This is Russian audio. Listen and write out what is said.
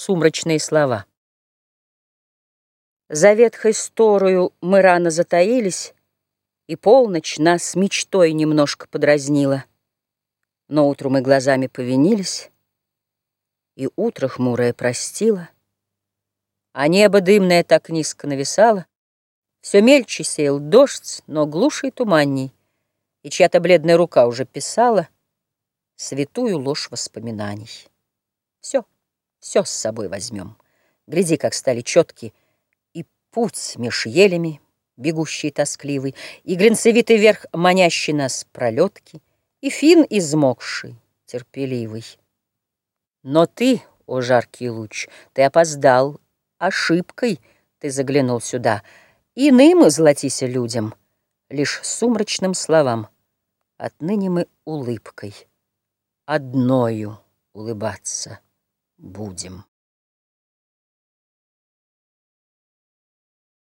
Сумрачные слова. За ветхой сторою мы рано затаились, И полночь нас мечтой немножко подразнила. Но утру мы глазами повинились, И утро хмурое простило, А небо дымное так низко нависало, Все мельче сеял дождь, но глуше и туманней, И чья-то бледная рука уже писала Святую ложь воспоминаний. Все. Все с собой возьмем. Гляди, как стали четки И путь меж елями, бегущий тоскливый, И глинцевитый верх, манящий нас пролетки, И фин измокший, терпеливый. Но ты, о жаркий луч, ты опоздал, Ошибкой ты заглянул сюда. Иным золотися людям, Лишь сумрачным словам. Отныне мы улыбкой, Одною улыбаться будем.